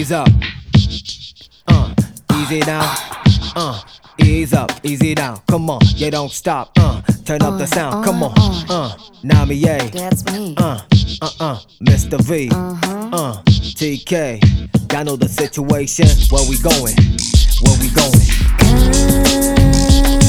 ease up. Uh, easy down. Uh, ease up, easy down. Come on, you don't stop. Uh, turn up the sound. Come on. Uh, Nami A. That's me. Uh, uh, uh, Mr. V. Uh, TK. Y'all know the situation. Where we going? Where we going?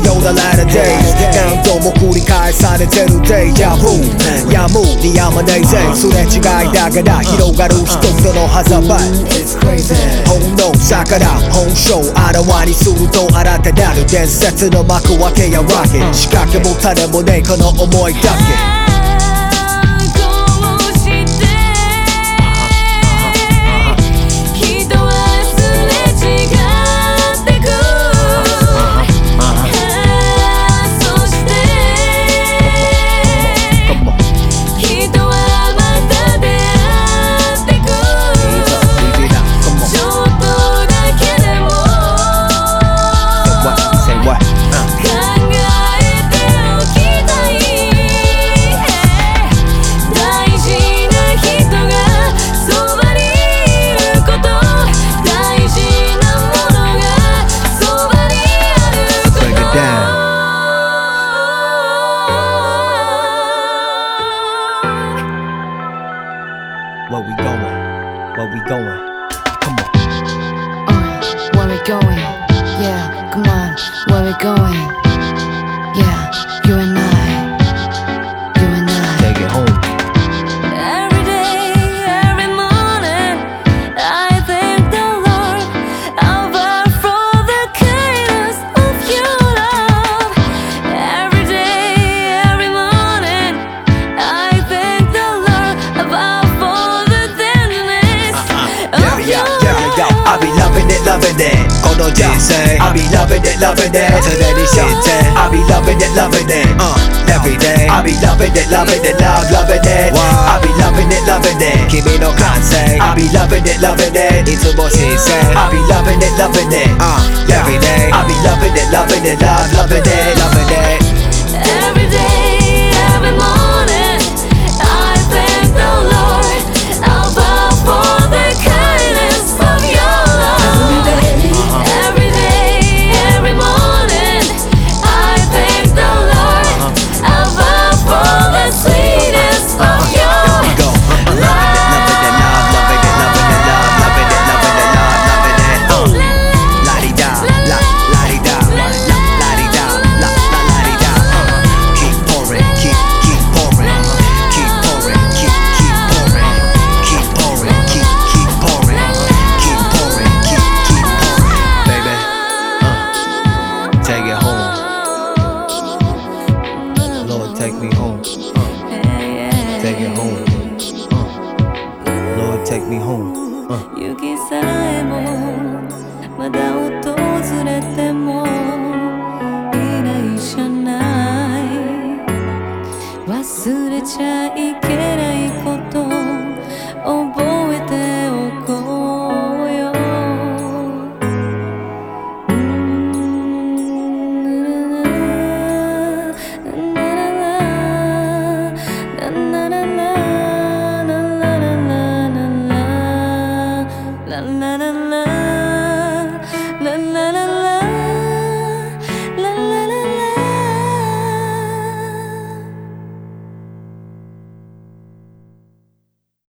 くような Light of days 何度も繰り返されてる。Deja vu やむにやまないぜ。すれ違いだから広がる人々の狭間。It's crazy. 本能逆ら本性あらわにすると新たなる伝説の幕開け。や Rocket 仕掛けも種もねえこの思いだけ Where we going? Where we going? Come on. Uh, where we going? Yeah, come on, where we going? on. I be loving it, loving it. Be loving it, loving it. Every day. I be loving it, loving it, love, loving it. I be loving it, loving it. Kimi no kansei. I be loving it, loving it. It's more ginseng. I be loving it, loving it. Uh, every day. I be loving it, loving it, love, loving it, loving it. home. Lord, take me home. Uh. きさえもまだ訪れてもいないじゃない忘れちゃいけない